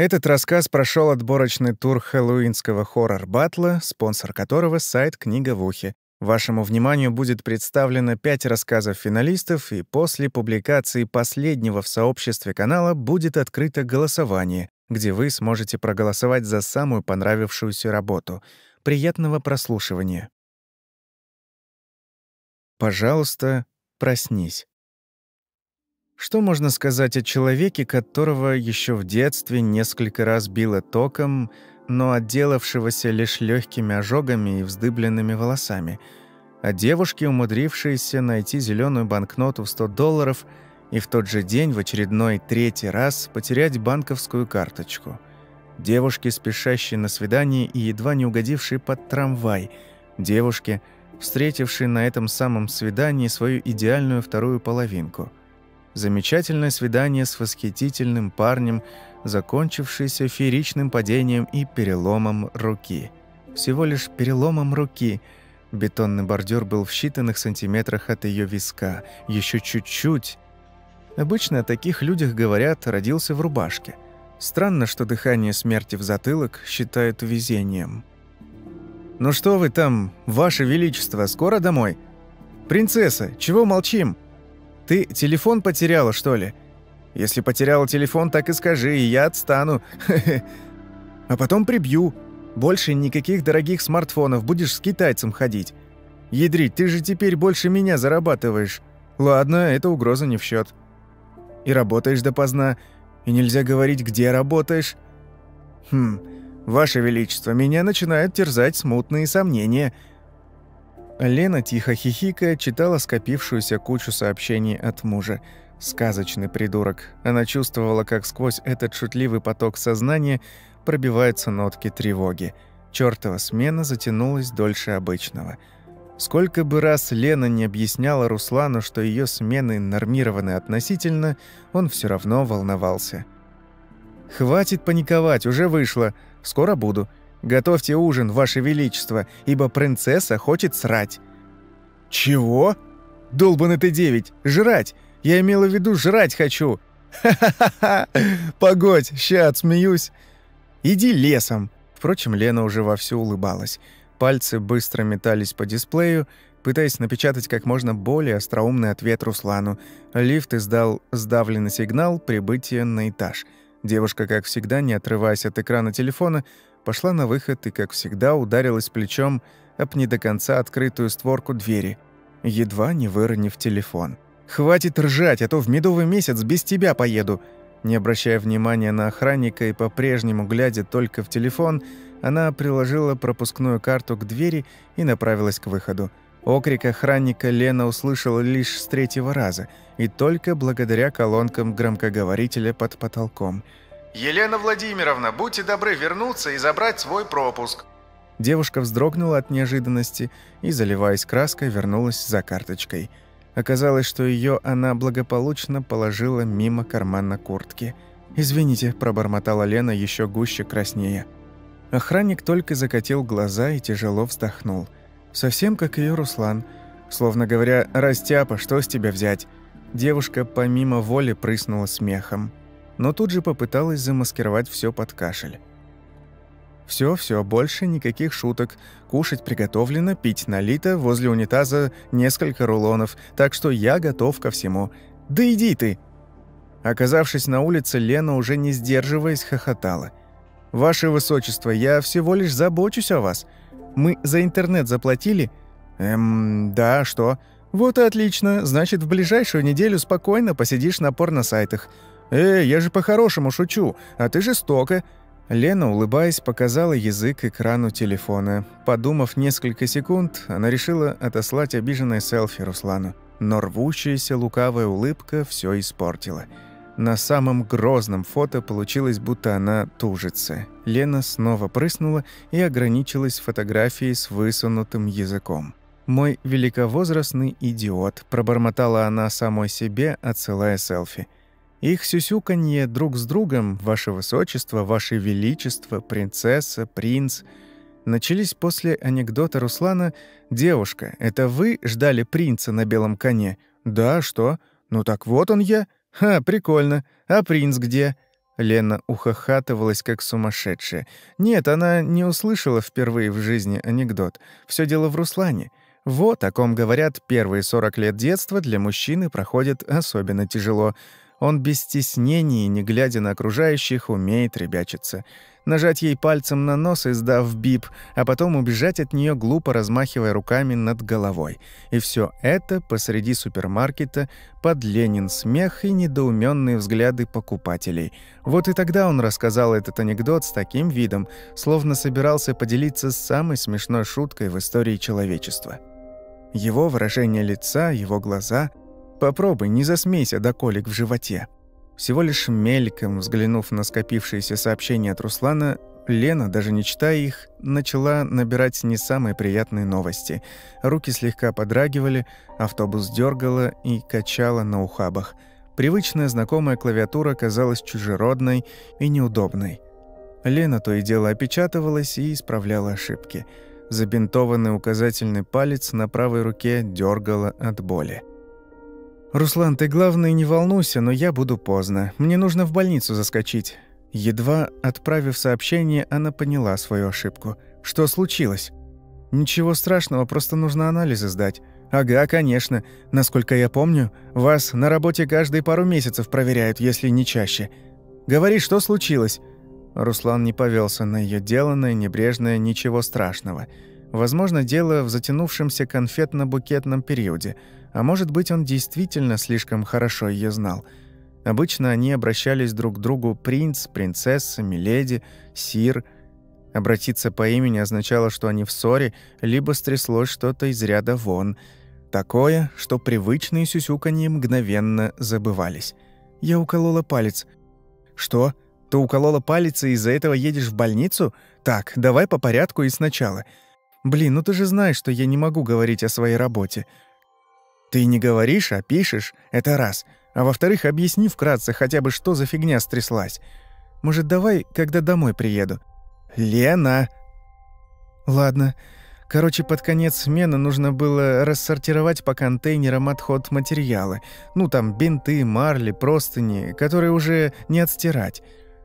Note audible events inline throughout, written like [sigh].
Этот рассказ прошел отборочный тур хэллоуинского хоррор-батла, спонсор которого — сайт «Книга в ухе». Вашему вниманию будет представлено пять рассказов финалистов, и после публикации последнего в сообществе канала будет открыто голосование, где вы сможете проголосовать за самую понравившуюся работу. Приятного прослушивания. Пожалуйста, проснись. Что можно сказать о человеке, которого еще в детстве несколько раз било током, но отделавшегося лишь легкими ожогами и вздыбленными волосами? О девушке, умудрившейся найти зеленую банкноту в 100 долларов и в тот же день в очередной третий раз потерять банковскую карточку? Девушке, спешащей на свидание и едва не угодившей под трамвай? Девушке, встретившей на этом самом свидании свою идеальную вторую половинку – Замечательное свидание с восхитительным парнем, закончившееся фееричным падением и переломом руки. Всего лишь переломом руки. Бетонный бордюр был в считанных сантиметрах от ее виска. Еще чуть-чуть. Обычно о таких людях говорят «родился в рубашке». Странно, что дыхание смерти в затылок считают везением. «Ну что вы там, Ваше Величество, скоро домой?» «Принцесса, чего молчим?» Ты телефон потеряла, что ли? Если потеряла телефон, так и скажи, и я отстану. [laughs] А потом прибью. Больше никаких дорогих смартфонов, будешь с китайцем ходить. Ядрить, ты же теперь больше меня зарабатываешь. Ладно, это угроза не в счет. И работаешь допоздна, и нельзя говорить, где работаешь. Хм, Ваше Величество, меня начинают терзать смутные сомнения – Лена, тихо хихикая, читала скопившуюся кучу сообщений от мужа. Сказочный придурок. Она чувствовала, как сквозь этот шутливый поток сознания пробиваются нотки тревоги. Чёртова смена затянулась дольше обычного. Сколько бы раз Лена не объясняла Руслану, что ее смены нормированы относительно, он все равно волновался. «Хватит паниковать, уже вышло. Скоро буду. Готовьте ужин, Ваше Величество, ибо принцесса хочет срать». «Чего?» «Долбанный ты девять! Жрать! Я имела в виду, жрать хочу!» «Ха-ха-ха! Погодь, ща отсмеюсь!» «Иди лесом!» Впрочем, Лена уже вовсю улыбалась. Пальцы быстро метались по дисплею, пытаясь напечатать как можно более остроумный ответ Руслану. Лифт издал сдавленный сигнал прибытия на этаж. Девушка, как всегда, не отрываясь от экрана телефона, пошла на выход и, как всегда, ударилась плечом об не до конца открытую створку двери, едва не выронив телефон. «Хватит ржать, а то в медовый месяц без тебя поеду!» Не обращая внимания на охранника и по-прежнему глядя только в телефон, она приложила пропускную карту к двери и направилась к выходу. Окрик охранника Лена услышала лишь с третьего раза, и только благодаря колонкам громкоговорителя под потолком – «Елена Владимировна, будьте добры вернуться и забрать свой пропуск». Девушка вздрогнула от неожиданности и, заливаясь краской, вернулась за карточкой. Оказалось, что ее она благополучно положила мимо кармана куртки. «Извините», – пробормотала Лена еще гуще краснее. Охранник только закатил глаза и тяжело вздохнул. Совсем как ее Руслан. Словно говоря, «Растяпа, что с тебя взять?» Девушка помимо воли прыснула смехом но тут же попыталась замаскировать все под кашель. Все, все, больше никаких шуток. Кушать приготовлено, пить налито, возле унитаза несколько рулонов, так что я готов ко всему. Да иди ты!» Оказавшись на улице, Лена, уже не сдерживаясь, хохотала. «Ваше Высочество, я всего лишь забочусь о вас. Мы за интернет заплатили?» «Эм, да, что?» «Вот и отлично. Значит, в ближайшую неделю спокойно посидишь на порно-сайтах. «Эй, я же по-хорошему шучу, а ты жестоко». Лена, улыбаясь, показала язык экрану телефона. Подумав несколько секунд, она решила отослать обиженное селфи Руслану. Но рвущаяся лукавая улыбка все испортила. На самом грозном фото получилось, будто она тужится. Лена снова прыснула и ограничилась фотографией с высунутым языком. «Мой великовозрастный идиот», – пробормотала она самой себе, отсылая селфи – их сюсюканье друг с другом, ваше высочество, ваше величество, принцесса, принц, начались после анекдота Руслана «Девушка, это вы ждали принца на белом коне?» «Да, что? Ну так вот он я. Ха, прикольно. А принц где?» Лена ухахатывалась, как сумасшедшая. Нет, она не услышала впервые в жизни анекдот. Все дело в Руслане. Вот о ком говорят, первые 40 лет детства для мужчины проходят особенно тяжело. Он без стеснений, не глядя на окружающих, умеет ребячиться нажать ей пальцем на нос, издав бип, а потом убежать от нее глупо размахивая руками над головой. И все это посреди супермаркета под Ленин смех и недоуменные взгляды покупателей. Вот и тогда он рассказал этот анекдот с таким видом, словно собирался поделиться самой смешной шуткой в истории человечества. Его выражение лица, его глаза... Попробуй, не засмейся до колик в животе. Всего лишь мельком взглянув на скопившиеся сообщения от Руслана, Лена, даже не читая их, начала набирать не самые приятные новости. Руки слегка подрагивали, автобус дергало и качало на ухабах. Привычная знакомая клавиатура казалась чужеродной и неудобной. Лена то и дело опечатывалась и исправляла ошибки. Забинтованный указательный палец на правой руке дергало от боли. «Руслан, ты, главное, не волнуйся, но я буду поздно. Мне нужно в больницу заскочить». Едва отправив сообщение, она поняла свою ошибку. «Что случилось?» «Ничего страшного, просто нужно анализы сдать». «Ага, конечно. Насколько я помню, вас на работе каждые пару месяцев проверяют, если не чаще. Говори, что случилось?» Руслан не повелся на ее деланное, небрежное «ничего страшного». Возможно, дело в затянувшемся конфетно-букетном периоде – а может быть, он действительно слишком хорошо ее знал. Обычно они обращались друг к другу принц, принцесса, миледи, сир. Обратиться по имени означало, что они в ссоре, либо стряслось что-то из ряда вон. Такое, что привычные сюсюканье мгновенно забывались. Я уколола палец. «Что? Ты уколола палец и из-за этого едешь в больницу? Так, давай по порядку и сначала. Блин, ну ты же знаешь, что я не могу говорить о своей работе. Ты не говоришь, а пишешь — это раз. А во-вторых, объясни вкратце хотя бы, что за фигня стряслась. Может, давай, когда домой приеду? Лена! Ладно. Короче, под конец смены нужно было рассортировать по контейнерам отход материала. Ну, там бинты, марли, простыни, которые уже не отстирать.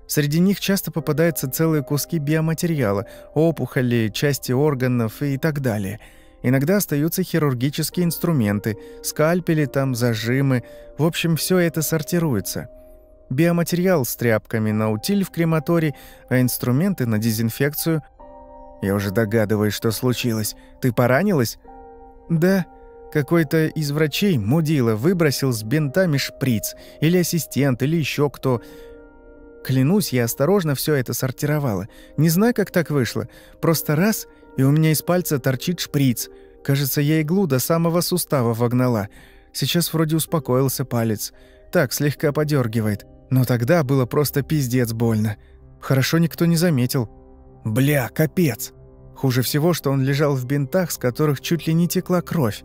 Среди них часто попадаются целые куски биоматериала, опухоли, части органов и так далее — Иногда остаются хирургические инструменты, скальпели там, зажимы. В общем, все это сортируется. Биоматериал с тряпками на утиль в крематорий, а инструменты на дезинфекцию. Я уже догадываюсь, что случилось. Ты поранилась? Да. Какой-то из врачей, мудила, выбросил с бинтами шприц. Или ассистент, или еще кто. Клянусь, я осторожно все это сортировала. Не знаю, как так вышло. Просто раз — и у меня из пальца торчит шприц. Кажется, я иглу до самого сустава вогнала. Сейчас вроде успокоился палец. Так, слегка подергивает. Но тогда было просто пиздец больно. Хорошо никто не заметил. Бля, капец. Хуже всего, что он лежал в бинтах, с которых чуть ли не текла кровь.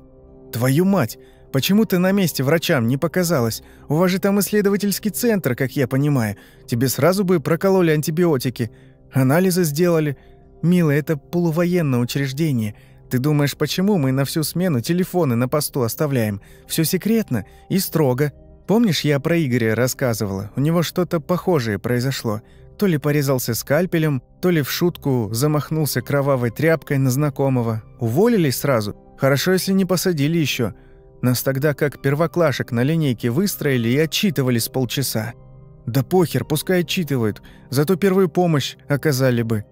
Твою мать! Почему ты на месте врачам не показалась? У вас же там исследовательский центр, как я понимаю. Тебе сразу бы прокололи антибиотики. Анализы сделали. «Милая, это полувоенное учреждение. Ты думаешь, почему мы на всю смену телефоны на посту оставляем? Все секретно и строго. Помнишь, я про Игоря рассказывала? У него что-то похожее произошло. То ли порезался скальпелем, то ли в шутку замахнулся кровавой тряпкой на знакомого. Уволились сразу. Хорошо, если не посадили еще. Нас тогда как первоклашек на линейке выстроили и отчитывали с полчаса. Да похер, пускай отчитывают, зато первую помощь оказали бы.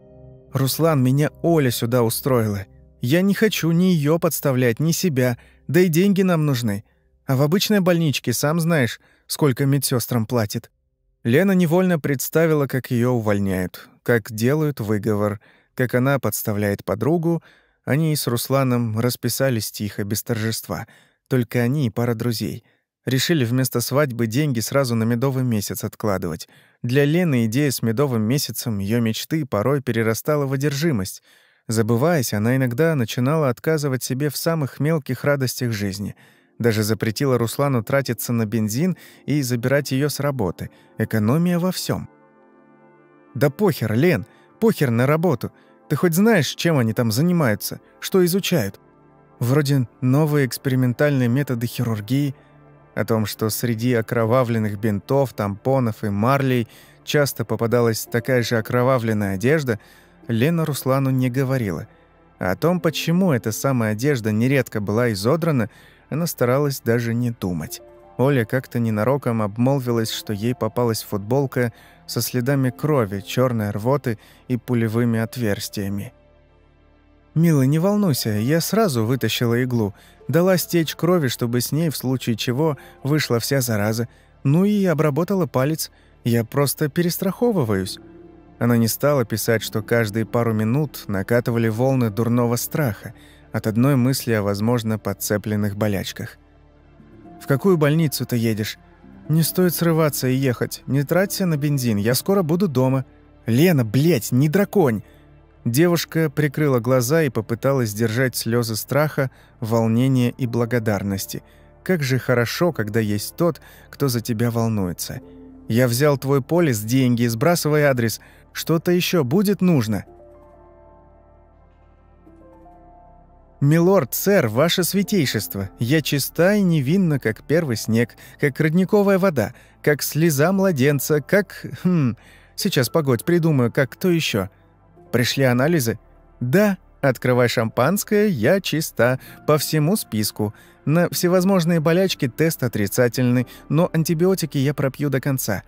«Руслан, меня Оля сюда устроила. Я не хочу ни ее подставлять, ни себя, да и деньги нам нужны. А в обычной больничке, сам знаешь, сколько медсестрам платит». Лена невольно представила, как ее увольняют, как делают выговор, как она подставляет подругу. Они с Русланом расписались тихо, без торжества. Только они и пара друзей. Решили вместо свадьбы деньги сразу на медовый месяц откладывать — для Лены идея с медовым месяцем ее мечты порой перерастала в одержимость. Забываясь, она иногда начинала отказывать себе в самых мелких радостях жизни. Даже запретила Руслану тратиться на бензин и забирать ее с работы. Экономия во всем. «Да похер, Лен, похер на работу. Ты хоть знаешь, чем они там занимаются, что изучают? Вроде новые экспериментальные методы хирургии — о том, что среди окровавленных бинтов, тампонов и марлей часто попадалась такая же окровавленная одежда, Лена Руслану не говорила. А о том, почему эта самая одежда нередко была изодрана, она старалась даже не думать. Оля как-то ненароком обмолвилась, что ей попалась футболка со следами крови, черной рвоты и пулевыми отверстиями. «Мила, не волнуйся, я сразу вытащила иглу. Дала стечь крови, чтобы с ней, в случае чего, вышла вся зараза. Ну и обработала палец. Я просто перестраховываюсь». Она не стала писать, что каждые пару минут накатывали волны дурного страха от одной мысли о, возможно, подцепленных болячках. «В какую больницу ты едешь?» «Не стоит срываться и ехать. Не траться на бензин. Я скоро буду дома». «Лена, блядь, не драконь!» Девушка прикрыла глаза и попыталась сдержать слезы страха, волнения и благодарности. Как же хорошо, когда есть тот, кто за тебя волнуется. Я взял твой полис, деньги, сбрасывай адрес. Что-то еще будет нужно. «Милорд, сэр, ваше святейшество, я чиста и невинна, как первый снег, как родниковая вода, как слеза младенца, как... Хм... Сейчас, погодь, придумаю, как кто еще. Пришли анализы? Да, открывай шампанское, я чиста, по всему списку. На всевозможные болячки тест отрицательный, но антибиотики я пропью до конца.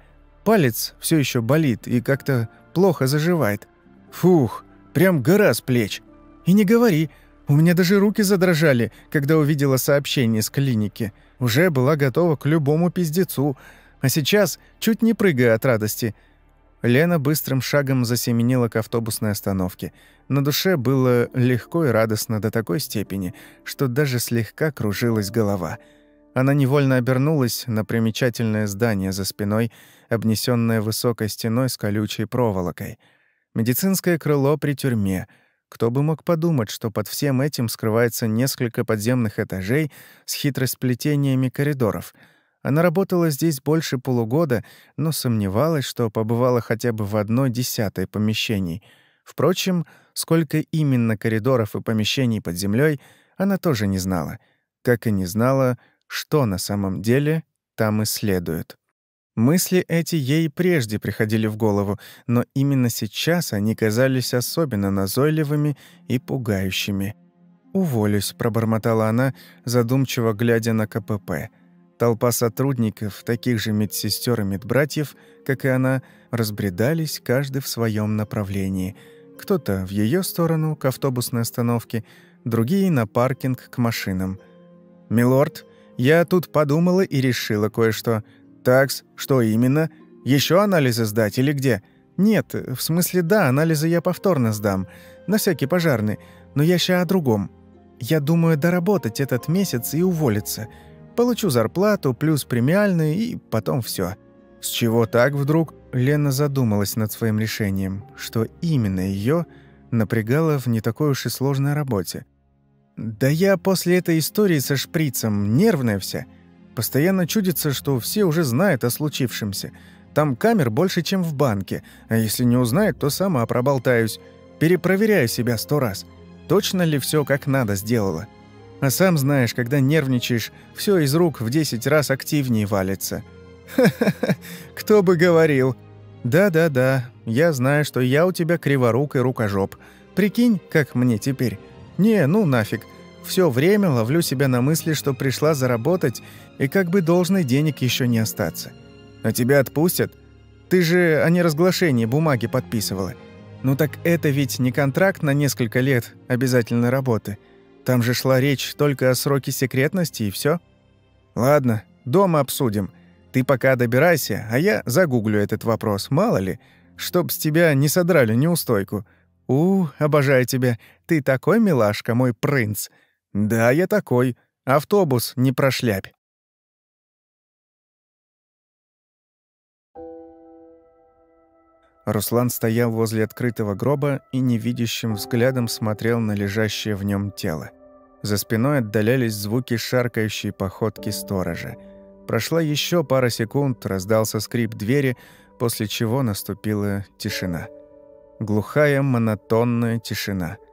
Палец все еще болит и как-то плохо заживает. Фух, прям гора с плеч. И не говори, у меня даже руки задрожали, когда увидела сообщение с клиники. Уже была готова к любому пиздецу. А сейчас чуть не прыгая от радости. Лена быстрым шагом засеменила к автобусной остановке. На душе было легко и радостно до такой степени, что даже слегка кружилась голова. Она невольно обернулась на примечательное здание за спиной, обнесенное высокой стеной с колючей проволокой. Медицинское крыло при тюрьме — кто бы мог подумать, что под всем этим скрывается несколько подземных этажей с хитросплетениями коридоров. Она работала здесь больше полугода, но сомневалась, что побывала хотя бы в одной десятой помещений. Впрочем, сколько именно коридоров и помещений под землей, она тоже не знала. Как и не знала, что на самом деле там исследуют. Мысли эти ей прежде приходили в голову, но именно сейчас они казались особенно назойливыми и пугающими. «Уволюсь», — пробормотала она, задумчиво глядя на КПП. Толпа сотрудников, таких же медсестер и медбратьев, как и она, разбредались каждый в своем направлении. Кто-то в ее сторону, к автобусной остановке, другие — на паркинг к машинам. «Милорд, я тут подумала и решила кое-что», «Такс, что именно? Еще анализы сдать или где?» «Нет, в смысле да, анализы я повторно сдам. На всякий пожарный. Но я ща о другом. Я думаю доработать этот месяц и уволиться. Получу зарплату, плюс премиальный, и потом все. С чего так вдруг? Лена задумалась над своим решением, что именно ее напрягало в не такой уж и сложной работе. «Да я после этой истории со шприцем нервная вся. Постоянно чудится, что все уже знают о случившемся. Там камер больше, чем в банке, а если не узнают, то сама проболтаюсь. Перепроверяю себя сто раз. Точно ли все как надо сделала? А сам знаешь, когда нервничаешь, все из рук в десять раз активнее валится. Ха-ха-ха, кто бы говорил. Да-да-да, я знаю, что я у тебя криворук и рукожоп. Прикинь, как мне теперь. Не, ну нафиг. Все время ловлю себя на мысли, что пришла заработать, и как бы должной денег еще не остаться. А тебя отпустят? Ты же о неразглашении бумаги подписывала. Ну так это ведь не контракт на несколько лет обязательной работы. Там же шла речь только о сроке секретности и все. Ладно, дома обсудим. Ты пока добирайся, а я загуглю этот вопрос, мало ли, чтоб с тебя не содрали неустойку. У, обожаю тебя. Ты такой милашка, мой принц. «Да, я такой. Автобус не прошляпь». Руслан стоял возле открытого гроба и невидящим взглядом смотрел на лежащее в нем тело. За спиной отдалялись звуки шаркающей походки сторожа. Прошла еще пара секунд, раздался скрип двери, после чего наступила тишина. Глухая, монотонная тишина —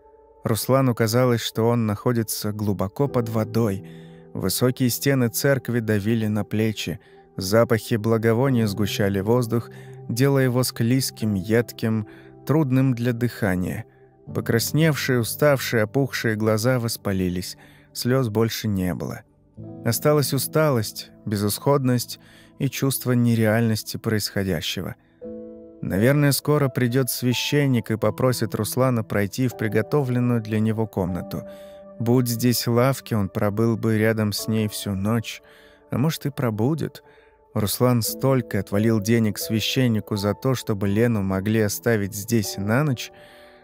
Руслану казалось, что он находится глубоко под водой. Высокие стены церкви давили на плечи, запахи благовония сгущали воздух, делая его склизким, едким, трудным для дыхания. Покрасневшие, уставшие, опухшие глаза воспалились. Слез больше не было. Осталась усталость, безысходность и чувство нереальности происходящего. Наверное, скоро придет священник и попросит Руслана пройти в приготовленную для него комнату. Будь здесь лавки, он пробыл бы рядом с ней всю ночь, а может и пробудет. Руслан столько отвалил денег священнику за то, чтобы Лену могли оставить здесь на ночь,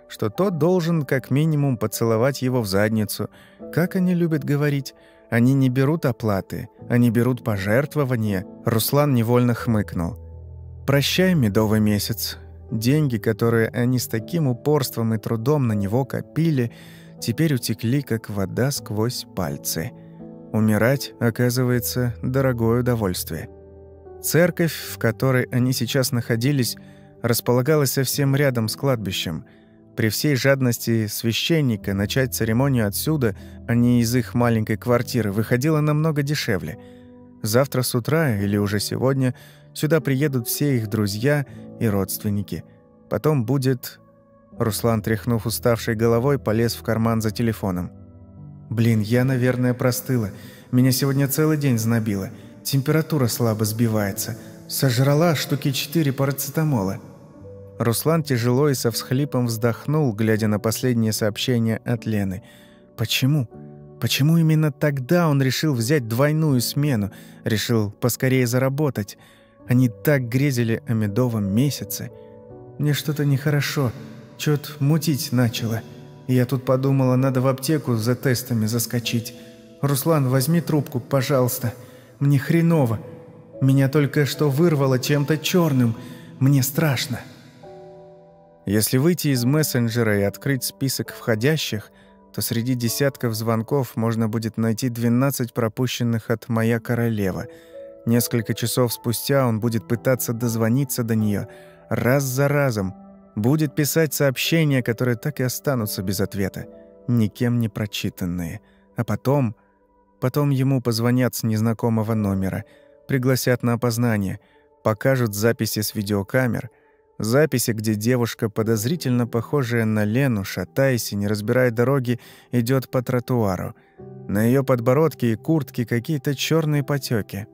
что тот должен как минимум поцеловать его в задницу. Как они любят говорить – они не берут оплаты, они берут пожертвования. Руслан невольно хмыкнул. «Прощай, медовый месяц. Деньги, которые они с таким упорством и трудом на него копили, теперь утекли, как вода сквозь пальцы. Умирать, оказывается, дорогое удовольствие». Церковь, в которой они сейчас находились, располагалась совсем рядом с кладбищем – при всей жадности священника начать церемонию отсюда, а не из их маленькой квартиры, выходило намного дешевле. Завтра с утра или уже сегодня сюда приедут все их друзья и родственники. Потом будет... Руслан, тряхнув уставшей головой, полез в карман за телефоном. «Блин, я, наверное, простыла. Меня сегодня целый день знобило. Температура слабо сбивается. Сожрала штуки четыре парацетамола». Руслан тяжело и со всхлипом вздохнул, глядя на последнее сообщение от Лены. Почему? Почему именно тогда он решил взять двойную смену, решил поскорее заработать? Они так грезили о медовом месяце. Мне что-то нехорошо, чё-то мутить начало. И я тут подумала, надо в аптеку за тестами заскочить. Руслан, возьми трубку, пожалуйста. Мне хреново. Меня только что вырвало чем-то черным. Мне страшно. Если выйти из мессенджера и открыть список входящих, то среди десятков звонков можно будет найти 12 пропущенных от «Моя королева». Несколько часов спустя он будет пытаться дозвониться до нее раз за разом, будет писать сообщения, которые так и останутся без ответа, никем не прочитанные. А потом... Потом ему позвонят с незнакомого номера, пригласят на опознание, покажут записи с видеокамер — Записи, где девушка, подозрительно похожая на Лену, шатаясь и не разбирая дороги, идет по тротуару. На ее подбородке и куртке какие-то черные потеки.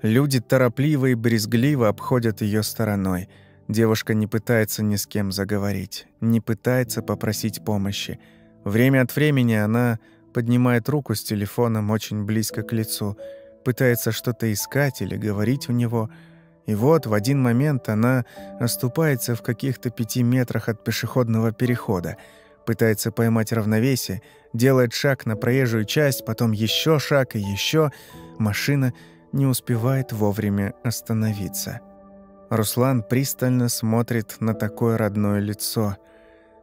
Люди торопливо и брезгливо обходят ее стороной. Девушка не пытается ни с кем заговорить, не пытается попросить помощи. Время от времени она поднимает руку с телефоном очень близко к лицу, пытается что-то искать или говорить у него – и вот в один момент она оступается в каких-то пяти метрах от пешеходного перехода, пытается поймать равновесие, делает шаг на проезжую часть, потом еще шаг и еще. Машина не успевает вовремя остановиться. Руслан пристально смотрит на такое родное лицо.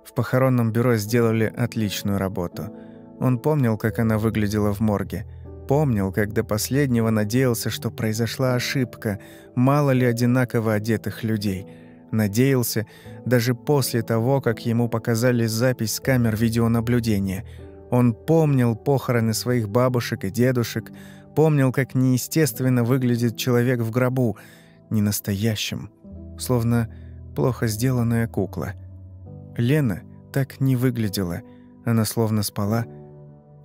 В похоронном бюро сделали отличную работу. Он помнил, как она выглядела в морге – Помнил, как до последнего надеялся, что произошла ошибка, мало ли одинаково одетых людей. Надеялся, даже после того, как ему показали запись с камер видеонаблюдения. Он помнил похороны своих бабушек и дедушек, помнил, как неестественно выглядит человек в гробу, не настоящим, словно плохо сделанная кукла. Лена так не выглядела, она словно спала,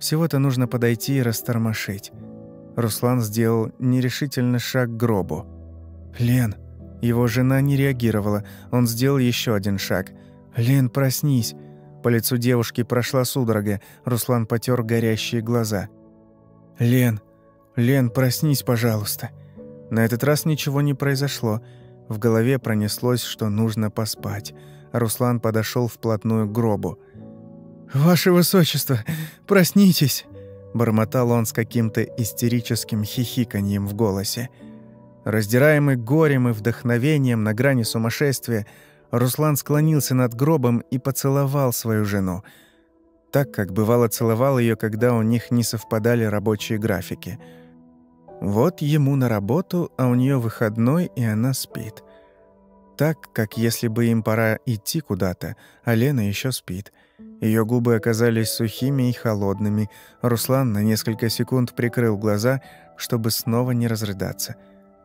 всего-то нужно подойти и растормошить. Руслан сделал нерешительный шаг к гробу. «Лен!» Его жена не реагировала. Он сделал еще один шаг. «Лен, проснись!» По лицу девушки прошла судорога. Руслан потер горящие глаза. «Лен! Лен, проснись, пожалуйста!» На этот раз ничего не произошло. В голове пронеслось, что нужно поспать. Руслан подошел вплотную к гробу. «Ваше высочество, проснитесь!» Бормотал он с каким-то истерическим хихиканьем в голосе. Раздираемый горем и вдохновением на грани сумасшествия, Руслан склонился над гробом и поцеловал свою жену. Так, как бывало целовал ее, когда у них не совпадали рабочие графики. Вот ему на работу, а у нее выходной, и она спит. Так, как если бы им пора идти куда-то, а Лена еще спит – ее губы оказались сухими и холодными. Руслан на несколько секунд прикрыл глаза, чтобы снова не разрыдаться.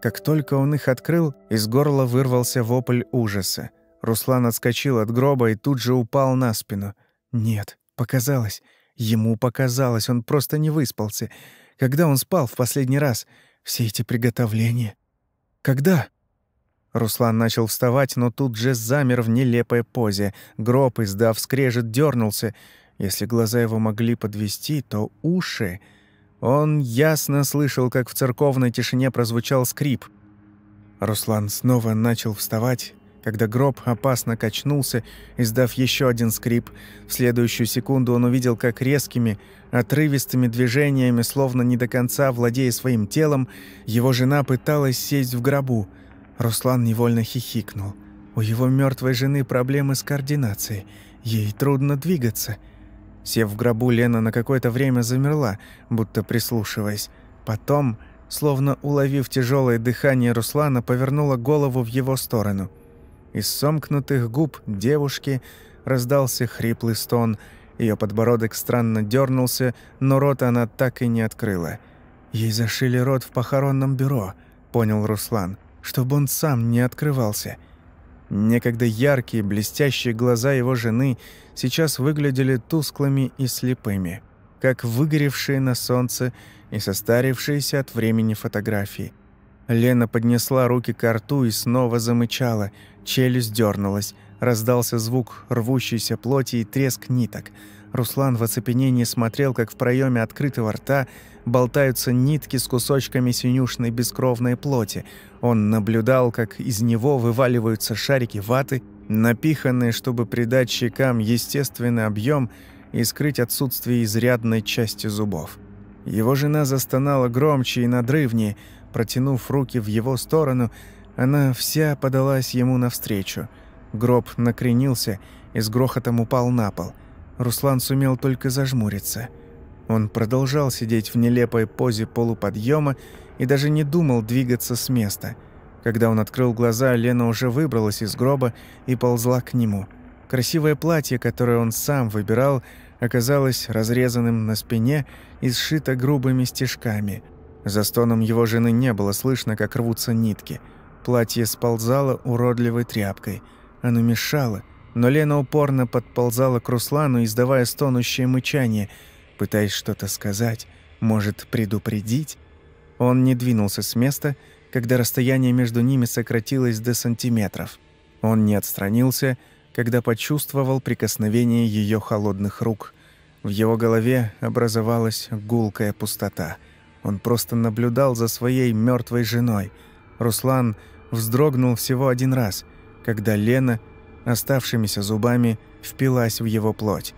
Как только он их открыл, из горла вырвался вопль ужаса. Руслан отскочил от гроба и тут же упал на спину. Нет, показалось. Ему показалось, он просто не выспался. Когда он спал в последний раз? Все эти приготовления. Когда? Руслан начал вставать, но тут же замер в нелепой позе. Гроб, издав скрежет, дернулся. Если глаза его могли подвести, то уши... Он ясно слышал, как в церковной тишине прозвучал скрип. Руслан снова начал вставать, когда гроб опасно качнулся, издав еще один скрип. В следующую секунду он увидел, как резкими, отрывистыми движениями, словно не до конца владея своим телом, его жена пыталась сесть в гробу. Руслан невольно хихикнул. У его мертвой жены проблемы с координацией. Ей трудно двигаться — Сев в гробу, Лена на какое-то время замерла, будто прислушиваясь. Потом, словно уловив тяжелое дыхание Руслана, повернула голову в его сторону. Из сомкнутых губ девушки раздался хриплый стон. Ее подбородок странно дернулся, но рот она так и не открыла. «Ей зашили рот в похоронном бюро», — понял Руслан, «чтобы он сам не открывался». Некогда яркие, блестящие глаза его жены сейчас выглядели тусклыми и слепыми, как выгоревшие на солнце и состарившиеся от времени фотографии. Лена поднесла руки к рту и снова замычала, челюсть дернулась, раздался звук рвущейся плоти и треск ниток. Руслан в оцепенении смотрел, как в проеме открытого рта болтаются нитки с кусочками синюшной бескровной плоти. Он наблюдал, как из него вываливаются шарики ваты, напиханные, чтобы придать щекам естественный объем и скрыть отсутствие изрядной части зубов. Его жена застонала громче и надрывнее, протянув руки в его сторону, она вся подалась ему навстречу. Гроб накренился и с грохотом упал на пол. Руслан сумел только зажмуриться – он продолжал сидеть в нелепой позе полуподъема и даже не думал двигаться с места. Когда он открыл глаза, Лена уже выбралась из гроба и ползла к нему. Красивое платье, которое он сам выбирал, оказалось разрезанным на спине и сшито грубыми стежками. За стоном его жены не было слышно, как рвутся нитки. Платье сползало уродливой тряпкой. Оно мешало, но Лена упорно подползала к Руслану, издавая стонущее мычание – пытаясь что-то сказать, может, предупредить. Он не двинулся с места, когда расстояние между ними сократилось до сантиметров. Он не отстранился, когда почувствовал прикосновение ее холодных рук. В его голове образовалась гулкая пустота. Он просто наблюдал за своей мертвой женой. Руслан вздрогнул всего один раз, когда Лена оставшимися зубами впилась в его плоть.